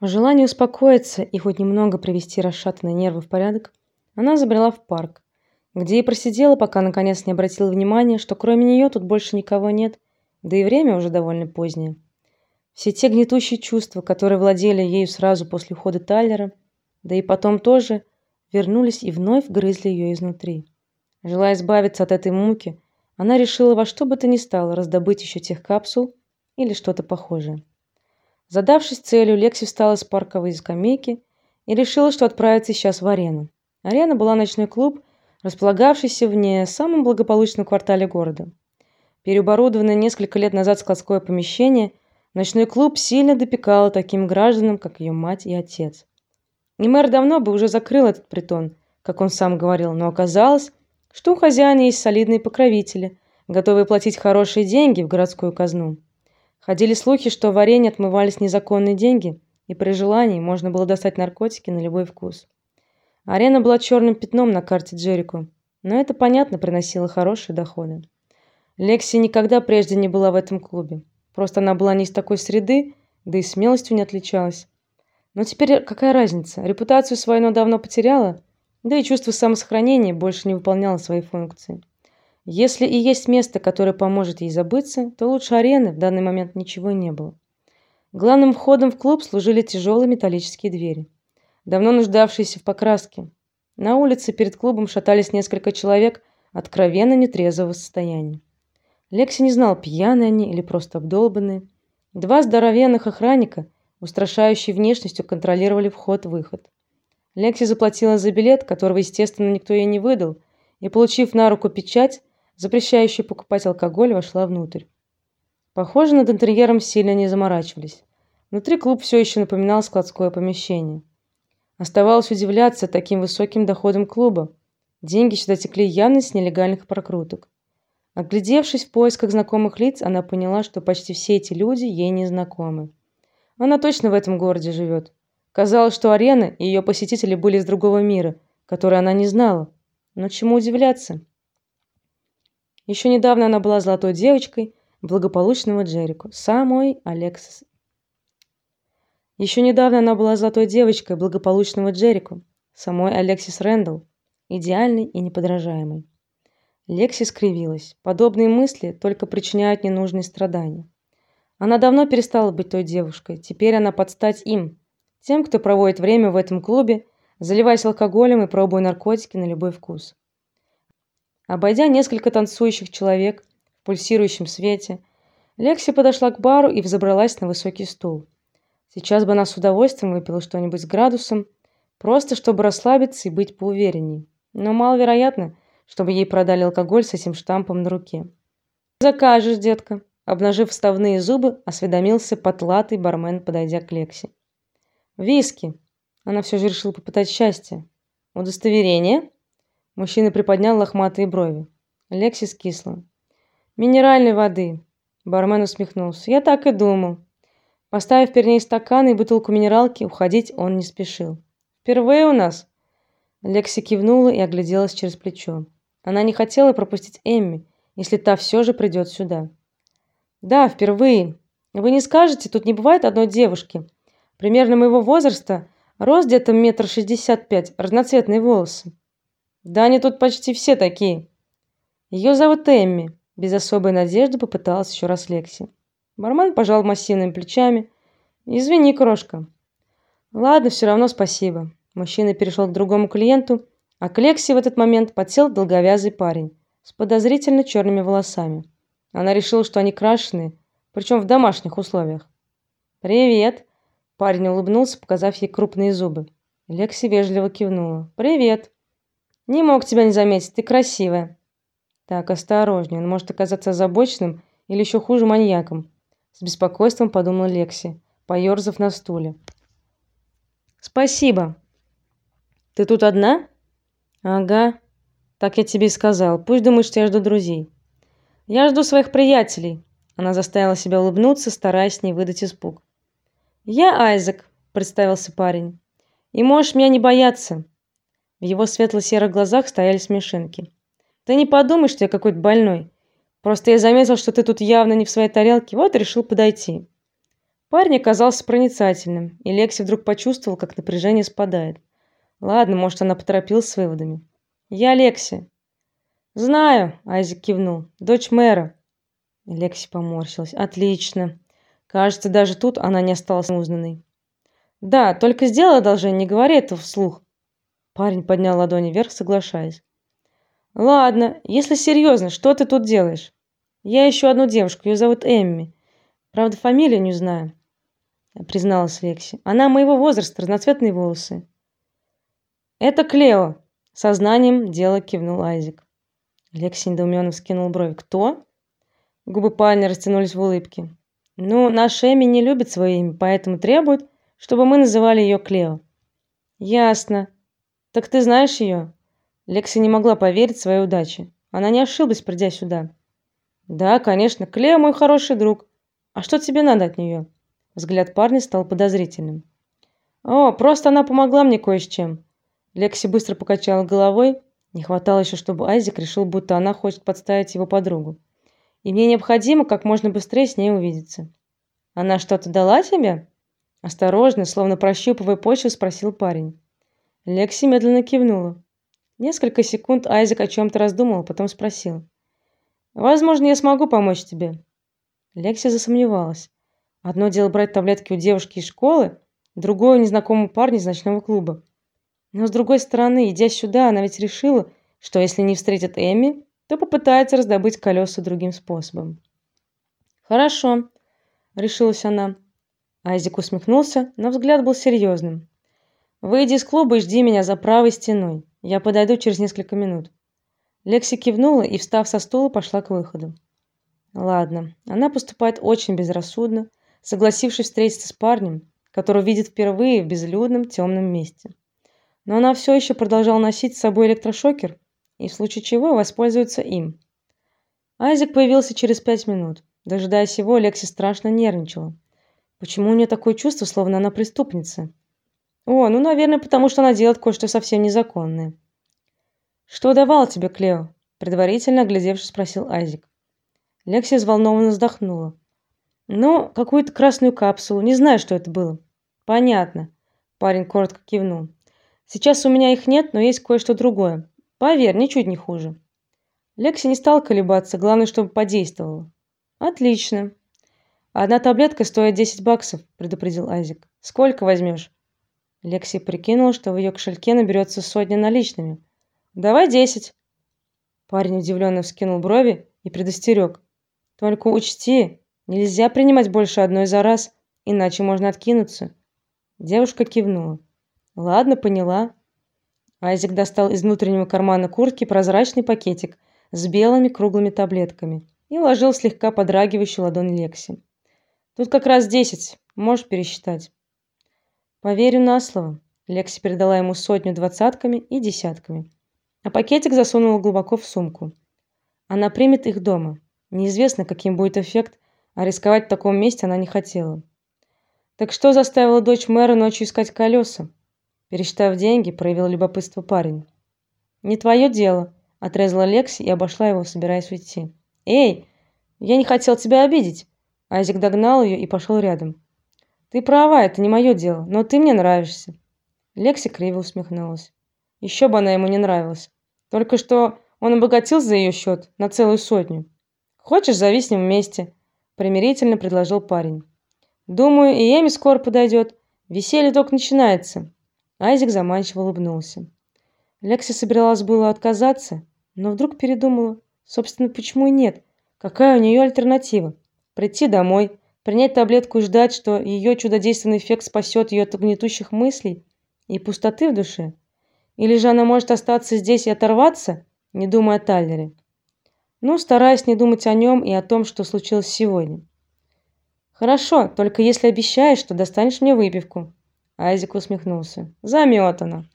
В желании успокоиться и хоть немного привести расшатанные нервы в порядок, она забрела в парк, где и просидела, пока наконец не обратила внимания, что кроме нее тут больше никого нет, да и время уже довольно позднее. Все те гнетущие чувства, которые владели ею сразу после ухода Тайлера, да и потом тоже, вернулись и вновь грызли ее изнутри. Желая избавиться от этой муки, она решила во что бы то ни стало раздобыть еще тех капсул или что-то похожее. Задавшись целью, Лекси встала с парковой скамейки и решила, что отправится сейчас в арену. Арена была ночной клуб, располагавшийся в не самом благополучном квартале города. Переоборудованное несколько лет назад складское помещение, ночной клуб сильно допекало таким гражданам, как ее мать и отец. И мэр давно бы уже закрыл этот притон, как он сам говорил, но оказалось, что у хозяина есть солидные покровители, готовые платить хорошие деньги в городскую казну. Ходили слухи, что в арене отмывались незаконные деньги, и при желании можно было достать наркотики на любой вкус. Арена была черным пятном на карте Джерико, но это понятно приносило хорошие доходы. Лекси никогда прежде не была в этом клубе. Просто она была не из такой среды, да и смелостью не отличалась. Но теперь какая разница? Репутацию свою она давно потеряла, да и чувство самосохранения больше не выполняло свои функции. Если и есть место, которое поможет ей забыться, то лучше арены в данный момент ничего не было. Главным входом в клуб служили тяжелые металлические двери, давно нуждавшиеся в покраске. На улице перед клубом шатались несколько человек откровенно нетрезвого состояния. Лекси не знал, пьяные они или просто обдолбанные. Два здоровенных охранника, устрашающей внешностью, контролировали вход-выход. Лекси заплатила за билет, которого, естественно, никто ей не выдал, и, получив на руку печать, запрещающая покупать алкоголь, вошла внутрь. Похоже, над интерьером сильно не заморачивались. Внутри клуб все еще напоминал складское помещение. Оставалось удивляться таким высоким доходам клуба. Деньги сюда текли явно с нелегальных прокруток. Оглядевшись в поисках знакомых лиц, она поняла, что почти все эти люди ей не знакомы. Она точно в этом городе живет. Казалось, что арена и ее посетители были из другого мира, который она не знала. Но чему удивляться? Еще недавно она была золотой девочкой благополучного Джерико, самой Алексис. Еще недавно она была золотой девочкой благополучного Джерико, самой Алексис Рэндалл, идеальной и неподражаемой. Лекси скривилась. Подобные мысли только причиняют ненужные страдания. Она давно перестала быть той девушкой. Теперь она подстать им, тем, кто проводит время в этом клубе, заливаясь алкоголем и пробуя наркотики на любой вкус. Обойдя несколько танцующих человек в пульсирующем свете, Лекси подошла к бару и взобралась на высокий стул. Сейчас бы она с удовольствием выпила что-нибудь с градусом, просто чтобы расслабиться и быть поуверенней. Но маловероятно, чтобы ей продали алкоголь с этим штампом на руке. Закажешь, детка, обнажив вставные зубы, осведомился потлатый бармен, подойдя к Лекси. Виски. Она все же решила попытать счастье. Удостоверение? Мужчина приподнял лохматые брови. Лексис кисла. Минеральной воды. Бармен усмехнулся. Я так и думал. Поставив перед ней стакан и бутылку минералки, уходить он не спешил. Впервые у нас. Лекси кивнула и огляделась через плечо. Она не хотела пропустить Эмми, если та все же придет сюда. Да, впервые. Вы не скажете, тут не бывает одной девушки, примерно моего возраста, рост где-то метр шестьдесят пять, разноцветные волосы. Да они тут почти все такие. Ее зовут Эмми. Без особой надежды попыталась еще раз Лекси. Бармен пожал массивными плечами. Извини, крошка. Ладно, все равно спасибо. Мужчина перешел к другому клиенту, а к Лекси в этот момент подсел долговязый парень с подозрительно черными волосами. Она решила, что они крашеные, причем в домашних условиях. Привет. Парень улыбнулся, показав ей крупные зубы. Лекси вежливо кивнула. Привет. Не мог тебя не заметить, ты красивая. Так, осторожнее, он может оказаться озабоченным или еще хуже маньяком. С беспокойством подумала Лекси, поерзав на стуле. Спасибо. Ты тут одна? Ага. Так я тебе и сказал. Пусть думает, что я жду друзей. Я жду своих приятелей. Она заставила себя улыбнуться, стараясь не выдать испуг. Я Айзек, представился парень. И можешь меня не бояться. В его светло-серых глазах стояли смешинки. Ты не подумай, что я какой-то больной. Просто я заметил, что ты тут явно не в своей тарелке, вот решил подойти. Парень оказался проницательным, и Лекси вдруг почувствовал, как напряжение спадает. Ладно, может, она поторопилась с выводами. Я Лекси. Знаю, Айзек кивнул. Дочь мэра. Лекси поморщилась. Отлично. Кажется, даже тут она не осталась узнанной. Да, только сделай одолжение, не говори это вслух. Парень поднял ладони вверх, соглашаясь. Ладно, если серьезно, что ты тут делаешь? Я ищу одну девушку, ее зовут Эмми. Правда, фамилию не знаю, призналась Лекси. Она моего возраста, разноцветные волосы. Это Клео, сознанием дела кивнул Айзек. Лекси недоуменно вскинул брови. Кто? Губы парня растянулись в улыбке. Ну, наша Эми не любит свое имя, поэтому требует, чтобы мы называли ее Клео. Ясно. Так ты знаешь ее?» Лекси не могла поверить своей удаче. Она не ошиблась, придя сюда. Да, конечно, Клео мой хороший друг. А что тебе надо от нее?» Взгляд парня стал подозрительным. О, просто она помогла мне кое с чем. Лекси быстро покачала головой. Не хватало еще, чтобы Айзек решил, будто она хочет подставить его подругу и мне необходимо как можно быстрее с ней увидеться. Она что-то дала тебе? осторожно, словно прощупывая почву, спросил парень. Лекси медленно кивнула. Несколько секунд Айзек о чем то раздумывал, потом спросил: "Возможно, я смогу помочь тебе". Лекси засомневалась. Одно дело брать таблетки у девушки из школы, другое у незнакомого парня из ночного клуба. Но с другой стороны, идя сюда, она ведь решила, что если не встретит Эми, то попытается раздобыть колеса другим способом. Хорошо, решилась она. Айзек усмехнулся, но взгляд был серьезным. Выйди из клуба и жди меня за правой стеной. Я подойду через несколько минут. Лекси кивнула и, встав со стула, пошла к выходу. Ладно, она поступает очень безрассудно, согласившись встретиться с парнем, которого видит впервые в безлюдном темном месте. Но она все еще продолжала носить с собой электрошокер и в случае чего воспользуются им. Айзек появился через пять минут. Дожидаясь его, Лекси страшно нервничала. Почему у нее такое чувство, словно она преступница? О, ну, наверное, потому что она делает кое-что совсем незаконное. Что давал тебе Клео? предварительно оглядевшись, спросил Айзек. Лекси взволнованно вздохнула. Ну, какую-то красную капсулу, не знаю, что это было. Понятно, парень коротко кивнул. Сейчас у меня их нет, но есть кое-что другое. Поверь, ничуть не хуже. Лекси не стал колебаться, главное, чтобы подействовало. Отлично. Одна таблетка стоит 10 баксов, предупредил Айзек. Сколько возьмешь?» Лекси прикинул, что в ее кошельке наберется сотня наличными. Давай десять. Парень удивленно вскинул брови и предостерег. Только учти, нельзя принимать больше одной за раз, иначе можно откинуться. Девушка кивнула. Ладно, поняла. Айзек достал из внутреннего кармана куртки прозрачный пакетик с белыми круглыми таблетками и вложил слегка подрагивающую ладонь Лекси. Тут как раз десять, можешь пересчитать. Поверю на слово. Лекси передала ему сотню двадцатками и десятками, а пакетик засунула глубоко в сумку. Она примет их дома. Неизвестно, каким будет эффект, а рисковать в таком месте она не хотела. Так что заставило дочь мэра ночью искать колеса? Пересчитав деньги, проявил любопытство парень. Не твое дело, отрезала Лекси и обошла его, собираясь уйти. Эй, я не хотел тебя обидеть. Айзек догнал ее и пошел рядом. Ты права, это не мое дело, но ты мне нравишься. Лекси криво усмехнулась. Еще бы она ему не нравилась. Только что он обогатился за ее счет на целую сотню. Хочешь, ним вместе, примирительно предложил парень. Думаю, и Эми скоро подойдет. Веселье только начинается. Айзек заманчиво улыбнулся. Лекси собиралась было отказаться, но вдруг передумала. Собственно, почему и нет? Какая у нее альтернатива? Прийти домой, принять таблетку и ждать, что ее чудодейственный эффект спасет ее от гнетущих мыслей и пустоты в душе? Или же она может остаться здесь и оторваться, не думая о Тайлере? Ну, стараясь не думать о нем и о том, что случилось сегодня. Хорошо, только если обещаешь, что достанешь мне выпивку. Айзек усмехнулся. Заметано.